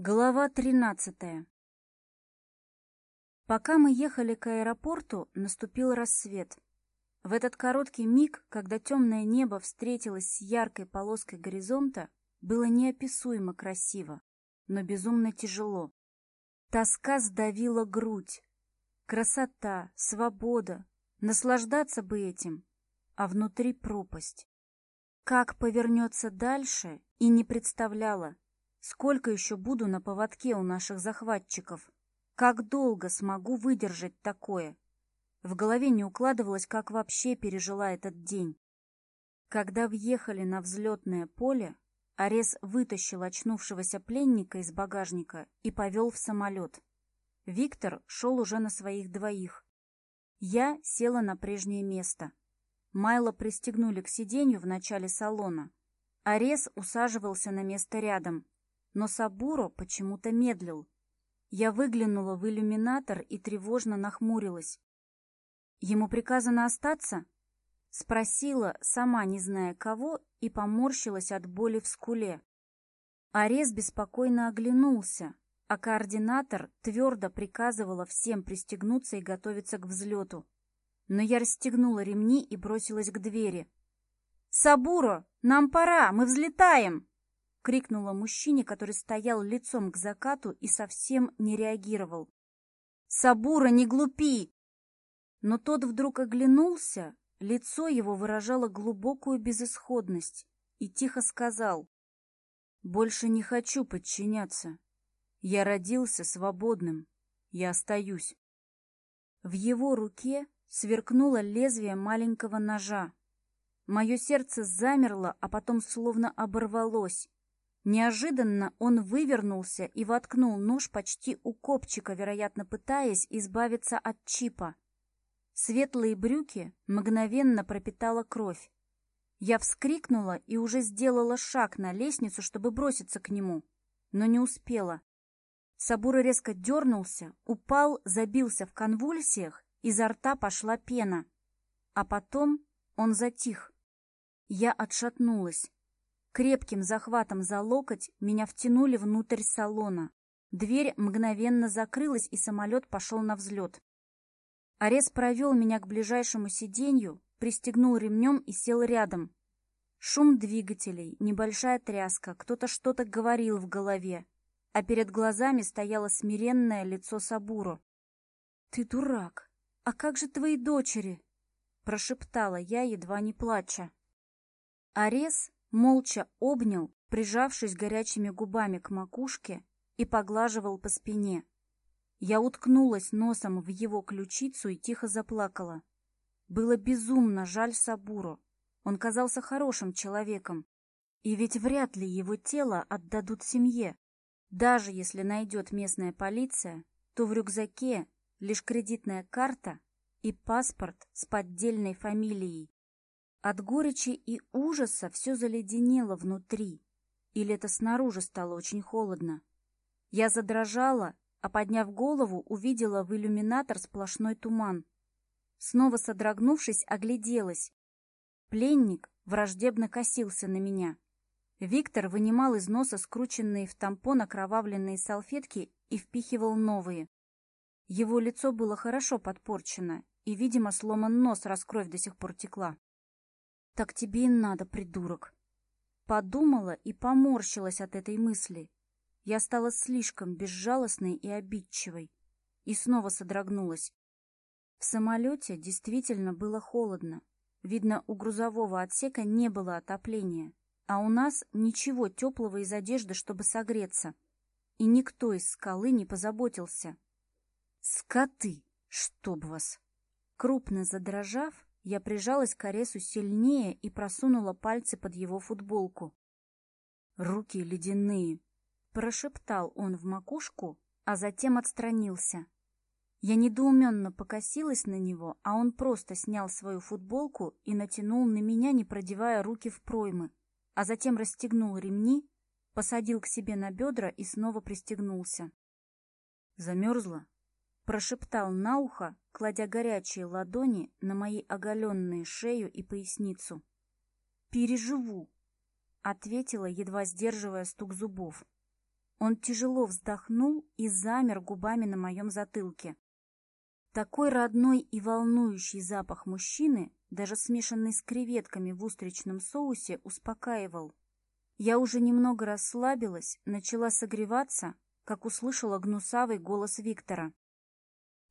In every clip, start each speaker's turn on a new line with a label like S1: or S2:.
S1: Глава тринадцатая. Пока мы ехали к аэропорту, наступил рассвет. В этот короткий миг, когда темное небо встретилось с яркой полоской горизонта, было неописуемо красиво, но безумно тяжело. Тоска сдавила грудь. Красота, свобода, наслаждаться бы этим, а внутри пропасть. Как повернется дальше, и не представляла, Сколько еще буду на поводке у наших захватчиков? Как долго смогу выдержать такое? В голове не укладывалось, как вообще пережила этот день. Когда въехали на взлетное поле, Арес вытащил очнувшегося пленника из багажника и повел в самолет. Виктор шел уже на своих двоих. Я села на прежнее место. Майло пристегнули к сиденью в начале салона. Арес усаживался на место рядом, но Сабуро почему-то медлил. Я выглянула в иллюминатор и тревожно нахмурилась. «Ему приказано остаться?» Спросила, сама не зная кого, и поморщилась от боли в скуле. Арес беспокойно оглянулся, а координатор твердо приказывала всем пристегнуться и готовиться к взлету. Но я расстегнула ремни и бросилась к двери. «Сабуро, нам пора, мы взлетаем!» крикнула мужчине, который стоял лицом к закату и совсем не реагировал. «Сабура, не глупи!» Но тот вдруг оглянулся, лицо его выражало глубокую безысходность и тихо сказал «Больше не хочу подчиняться. Я родился свободным. Я остаюсь». В его руке сверкнуло лезвие маленького ножа. Мое сердце замерло, а потом словно оборвалось. Неожиданно он вывернулся и воткнул нож почти у копчика, вероятно, пытаясь избавиться от чипа. Светлые брюки мгновенно пропитала кровь. Я вскрикнула и уже сделала шаг на лестницу, чтобы броситься к нему, но не успела. Сабура резко дернулся, упал, забился в конвульсиях, изо рта пошла пена. А потом он затих. Я отшатнулась. Крепким захватом за локоть меня втянули внутрь салона. Дверь мгновенно закрылась, и самолет пошел на взлет. Арес провел меня к ближайшему сиденью, пристегнул ремнем и сел рядом. Шум двигателей, небольшая тряска, кто-то что-то говорил в голове, а перед глазами стояло смиренное лицо Сабуру. «Ты дурак! А как же твои дочери?» – прошептала я, едва не плача. Арес молча обнял, прижавшись горячими губами к макушке, и поглаживал по спине. Я уткнулась носом в его ключицу и тихо заплакала. Было безумно жаль Сабуру. Он казался хорошим человеком. И ведь вряд ли его тело отдадут семье. Даже если найдет местная полиция, то в рюкзаке лишь кредитная карта и паспорт с поддельной фамилией. От горечи и ужаса все заледенело внутри. Или это снаружи стало очень холодно. Я задрожала, а подняв голову, увидела в иллюминатор сплошной туман. Снова содрогнувшись, огляделась. Пленник враждебно косился на меня. Виктор вынимал из носа скрученные в тампон окровавленные салфетки и впихивал новые. Его лицо было хорошо подпорчено, и, видимо, сломан нос, раз до сих пор текла. Так тебе и надо, придурок. Подумала и поморщилась от этой мысли. Я стала слишком безжалостной и обидчивой. И снова содрогнулась. В самолете действительно было холодно. Видно, у грузового отсека не было отопления, а у нас ничего теплого из одежды, чтобы согреться. И никто из скалы не позаботился. «Скоты! Чтоб вас!» Крупно задрожав, я прижалась к Аресу сильнее и просунула пальцы под его футболку. «Руки ледяные!» — прошептал он в макушку, а затем отстранился. Я недоуменно покосилась на него, а он просто снял свою футболку и натянул на меня, не продевая руки в проймы, а затем расстегнул ремни, посадил к себе на бедра и снова пристегнулся. «Замерзла?» Прошептал на ухо, кладя горячие ладони на мои оголенные шею и поясницу. «Переживу!» — ответила, едва сдерживая стук зубов. Он тяжело вздохнул и замер губами на моем затылке. Такой родной и волнующий запах мужчины, даже смешанный с креветками в устричном соусе, успокаивал. Я уже немного расслабилась, начала согреваться, как услышала гнусавый голос Виктора.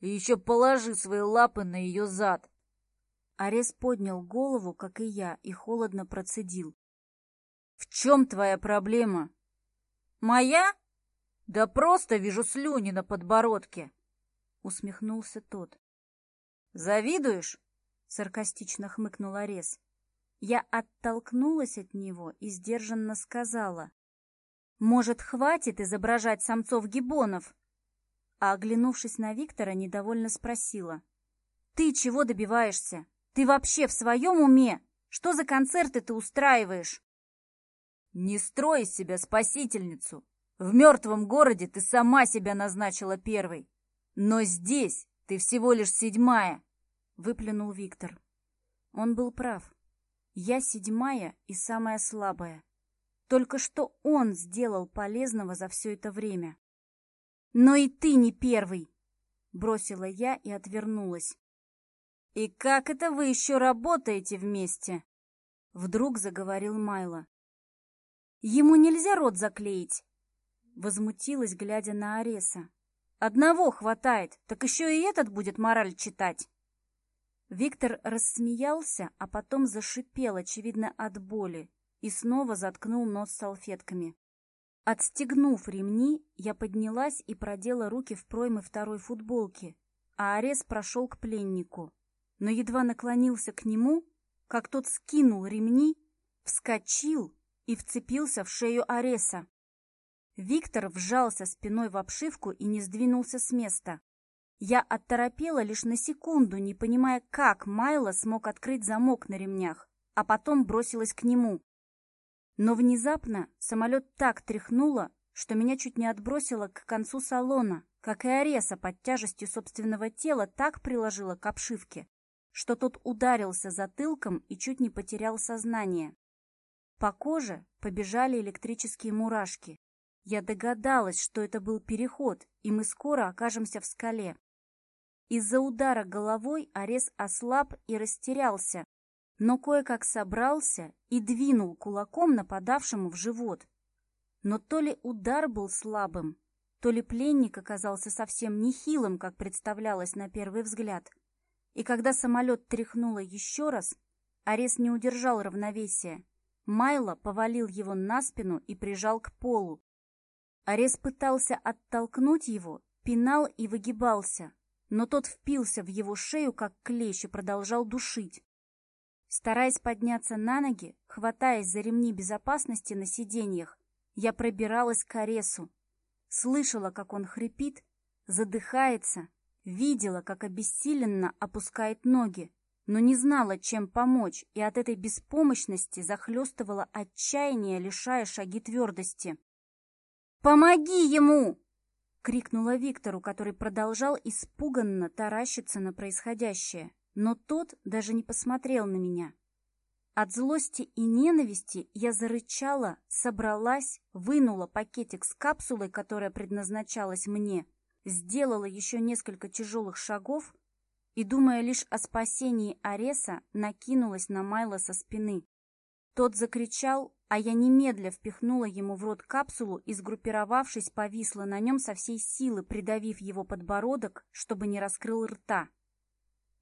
S2: И еще положи свои лапы на ее зад.
S1: Арес поднял голову, как и я, и холодно процедил.
S2: «В чем твоя проблема?» «Моя? Да просто вижу слюни на подбородке!» Усмехнулся тот. «Завидуешь?» — саркастично хмыкнул Арес.
S1: Я оттолкнулась от него и сдержанно сказала. «Может, хватит изображать самцов-гибонов? а, оглянувшись на Виктора, недовольно спросила. «Ты чего добиваешься? Ты вообще в своем уме? Что за концерты ты устраиваешь?»
S2: «Не строй из себя спасительницу. В мертвом городе ты сама себя назначила первой. Но здесь ты всего лишь седьмая», — выплюнул Виктор.
S1: Он был прав. Я седьмая и самая слабая. Только что он сделал полезного за все это время. «Но и ты не первый!» — бросила я и отвернулась. «И как это вы еще работаете вместе?» — вдруг заговорил Майло. «Ему нельзя рот заклеить!» — возмутилась, глядя на Ареса. «Одного хватает, так еще и этот будет мораль читать!» Виктор рассмеялся, а потом зашипел, очевидно, от боли, и снова заткнул нос салфетками. Отстегнув ремни, я поднялась и продела руки в проймы второй футболки, а Арес прошел к пленнику. Но едва наклонился к нему, как тот скинул ремни, вскочил и вцепился в шею Ареса. Виктор вжался спиной в обшивку и не сдвинулся с места. Я отторопела лишь на секунду, не понимая, как Майло смог открыть замок на ремнях, а потом бросилась к нему. Но внезапно самолет так тряхнуло, что меня чуть не отбросило к концу салона, как и Ареса под тяжестью собственного тела так приложила к обшивке, что тот ударился затылком и чуть не потерял сознание. По коже побежали электрические мурашки. Я догадалась, что это был переход, и мы скоро окажемся в скале. Из-за удара головой Арес ослаб и растерялся, но кое-как собрался и двинул кулаком нападавшему в живот. Но то ли удар был слабым, то ли пленник оказался совсем нехилым, как представлялось на первый взгляд. И когда самолет тряхнуло еще раз, Арес не удержал равновесия. Майло повалил его на спину и прижал к полу. Арес пытался оттолкнуть его, пинал и выгибался, но тот впился в его шею, как клещ, и продолжал душить. Стараясь подняться на ноги, хватаясь за ремни безопасности на сиденьях, я пробиралась к Аресу. Слышала, как он хрипит, задыхается, видела, как обессиленно опускает ноги, но не знала, чем помочь, и от этой беспомощности захлестывала отчаяние, лишая шаги твердости. «Помоги ему!» — крикнула Виктору, который продолжал испуганно таращиться на происходящее но тот даже не посмотрел на меня. От злости и ненависти я зарычала, собралась, вынула пакетик с капсулой, которая предназначалась мне, сделала еще несколько тяжелых шагов и, думая лишь о спасении Ареса, накинулась на Майла со спины. Тот закричал, а я немедля впихнула ему в рот капсулу и, сгруппировавшись, повисла на нем со всей силы, придавив его подбородок, чтобы не раскрыл рта.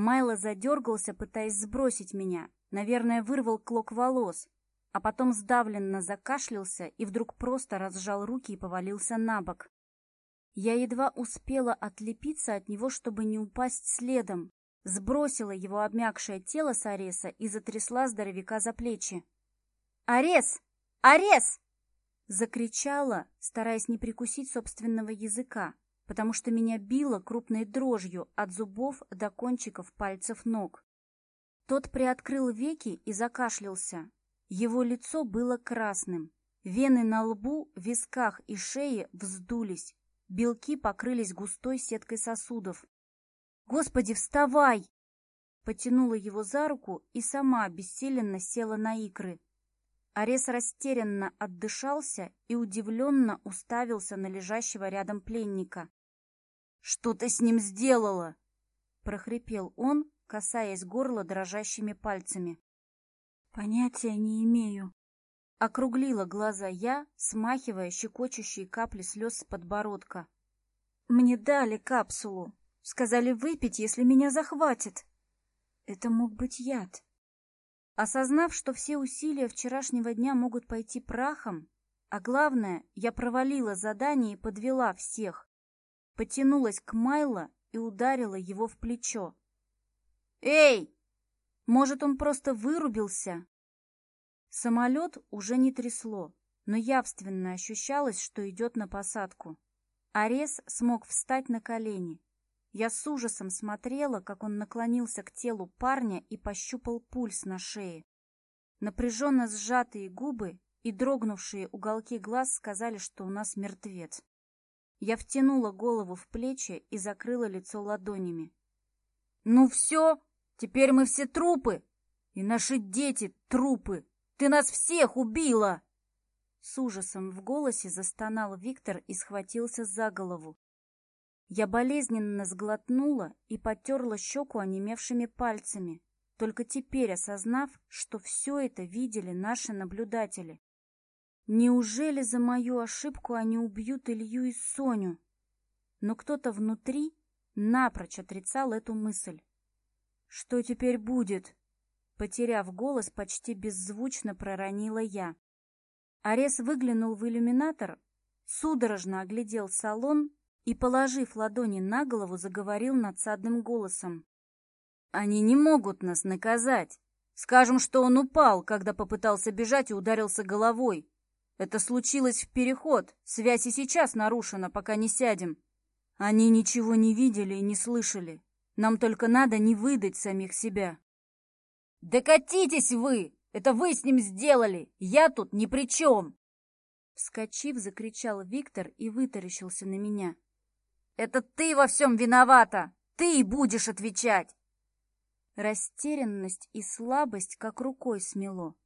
S1: Майло задергался, пытаясь сбросить меня. Наверное, вырвал клок волос. А потом сдавленно закашлялся и вдруг просто разжал руки и повалился на бок. Я едва успела отлепиться от него, чтобы не упасть следом. Сбросила его обмякшее тело с Ареса и затрясла здоровяка за плечи. «Арес! Арес!» Закричала, стараясь не прикусить собственного языка потому что меня било крупной дрожью от зубов до кончиков пальцев ног. Тот приоткрыл веки и закашлялся. Его лицо было красным. Вены на лбу, висках и шее вздулись. Белки покрылись густой сеткой сосудов. «Господи, вставай!» Потянула его за руку и сама бессиленно села на икры. Арес растерянно отдышался и удивленно уставился на лежащего рядом пленника.
S2: «Что ты с ним сделала?»
S1: — прохрипел он, касаясь горла дрожащими пальцами.
S2: «Понятия не имею», —
S1: округлила глаза я, смахивая щекочущие капли слез с подбородка.
S2: «Мне дали капсулу. Сказали выпить, если меня захватит. Это мог быть яд».
S1: Осознав, что все усилия вчерашнего дня могут пойти прахом, а главное, я провалила задание и подвела всех, потянулась к Майло и ударила его в плечо. «Эй!» Может, он просто вырубился? Самолет уже не трясло, но явственно ощущалось, что идет на посадку. Арес смог встать на колени. Я с ужасом смотрела, как он наклонился к телу парня и пощупал пульс на шее. Напряженно сжатые губы и дрогнувшие уголки глаз сказали, что у нас мертвец. Я втянула голову в плечи и закрыла лицо ладонями. «Ну все, теперь мы все трупы! И наши дети трупы! Ты нас всех убила!» С ужасом в голосе застонал Виктор и схватился за голову. Я болезненно сглотнула и потерла щеку онемевшими пальцами, только теперь осознав, что все это видели наши наблюдатели. Неужели за мою ошибку они убьют Илью и Соню? Но кто-то внутри напрочь отрицал эту мысль. «Что теперь будет?» Потеряв голос, почти беззвучно проронила я. Арес выглянул в иллюминатор, судорожно оглядел салон и, положив ладони на голову, заговорил надсадным голосом. «Они не могут нас наказать. Скажем, что он упал, когда попытался бежать и ударился головой. Это случилось в переход. Связь и сейчас нарушена, пока не сядем. Они ничего не видели и не слышали. Нам только надо не выдать самих себя. «Докатитесь вы! Это вы с ним сделали! Я тут ни при чем!» Вскочив, закричал Виктор и вытаращился на меня. «Это ты во всем виновата! Ты и будешь отвечать!» Растерянность и слабость как рукой смело.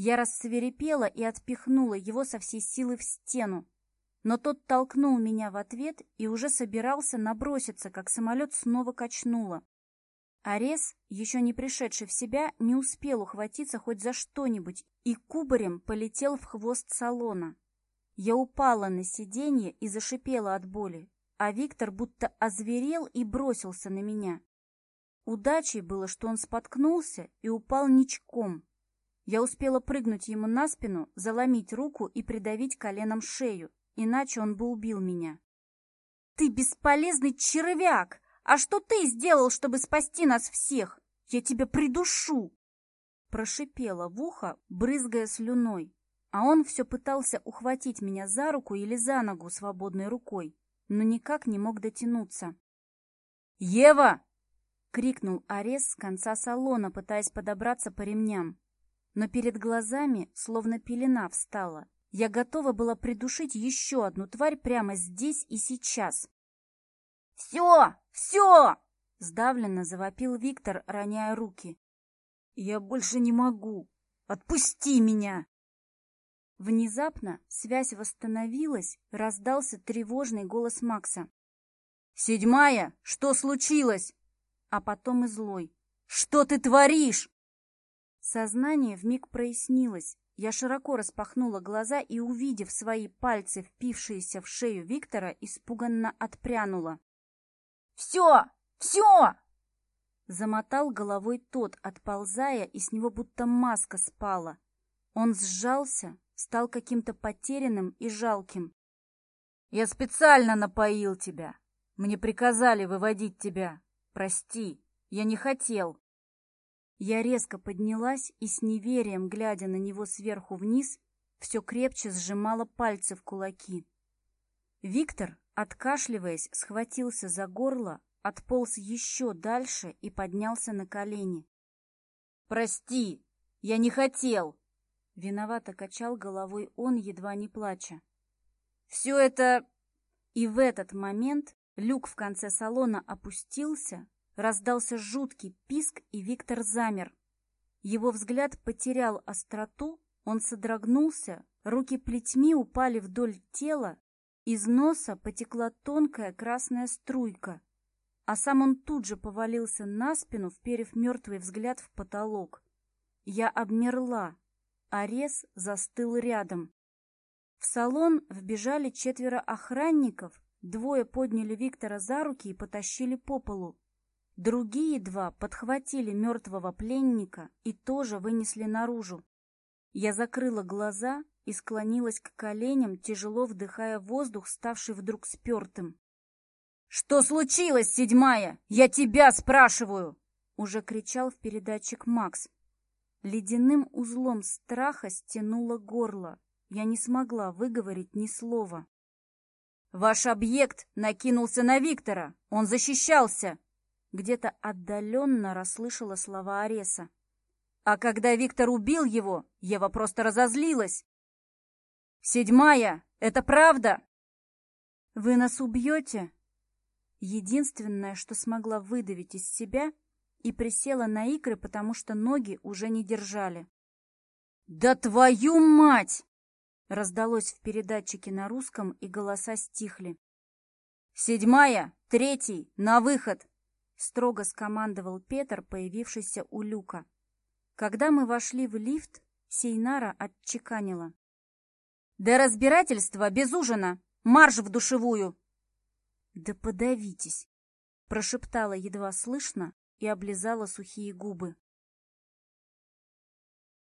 S1: Я рассверепела и отпихнула его со всей силы в стену. Но тот толкнул меня в ответ и уже собирался наброситься, как самолет снова качнуло. Арес, еще не пришедший в себя, не успел ухватиться хоть за что-нибудь и кубарем полетел в хвост салона. Я упала на сиденье и зашипела от боли, а Виктор будто озверел и бросился на меня. Удачей было, что он споткнулся и упал ничком, я успела прыгнуть ему на спину, заломить руку и придавить коленом шею, иначе он бы убил меня. «Ты бесполезный червяк! А что ты сделал, чтобы спасти нас всех? Я тебя придушу!» Прошипела в ухо, брызгая слюной, а он все пытался ухватить меня за руку или за ногу свободной рукой, но никак не мог дотянуться. «Ева!» — крикнул Арес с конца салона, пытаясь подобраться по ремням но перед глазами словно пелена встала. Я готова была придушить еще одну тварь прямо здесь и сейчас. «Все! Все!» — сдавленно завопил Виктор, роняя руки. «Я больше не могу! Отпусти меня!» Внезапно связь восстановилась, раздался тревожный голос Макса. «Седьмая! Что случилось?» А потом и злой. «Что ты творишь?» Сознание вмиг прояснилось. Я широко распахнула глаза и, увидев свои пальцы, впившиеся в шею Виктора, испуганно отпрянула. «Все! Все!» Замотал головой тот, отползая, и с него будто маска спала. Он сжался, стал каким-то потерянным и жалким. «Я специально напоил тебя. Мне приказали выводить тебя. Прости, я не хотел. Я резко поднялась и с неверием, глядя на него сверху вниз, все крепче сжимала пальцы в кулаки. Виктор, откашливаясь, схватился за горло, отполз еще дальше и поднялся на колени. «Прости, я не хотел!» Виновато качал головой он, едва не плача. «Все это...» И в этот момент люк в конце салона опустился, Раздался жуткий писк, и Виктор замер. Его взгляд потерял остроту, он содрогнулся, руки плетьми упали вдоль тела, из носа потекла тонкая красная струйка, а сам он тут же повалился на спину, вперев мертвый взгляд в потолок. Я обмерла, а Рез застыл рядом. В салон вбежали четверо охранников, двое подняли Виктора за руки и потащили по полу. Другие два подхватили мертвого пленника и тоже вынесли наружу. Я закрыла глаза и склонилась к коленям, тяжело вдыхая воздух, ставший вдруг спертым.
S2: «Что случилось, седьмая? Я тебя спрашиваю!»
S1: Уже кричал в передатчик Макс. Ледяным узлом страха стянуло горло. Я не смогла выговорить ни слова.
S2: «Ваш объект накинулся на Виктора. Он защищался!»
S1: Где-то отдаленно расслышала слова Ареса.
S2: А когда Виктор убил его, Ева просто разозлилась. «Седьмая! Это правда!»
S1: «Вы нас убьете?» Единственное, что смогла выдавить из себя, и присела на икры, потому что ноги уже не держали.
S2: «Да твою мать!»
S1: Раздалось в передатчике на русском, и голоса стихли.
S2: «Седьмая! Третий! На выход!»
S1: строго скомандовал Петр, появившийся у люка. Когда мы вошли в лифт, Сейнара отчеканила.
S2: «До разбирательства без ужина! Марш в душевую!»
S1: «Да подавитесь!» — прошептала едва слышно и облизала сухие губы.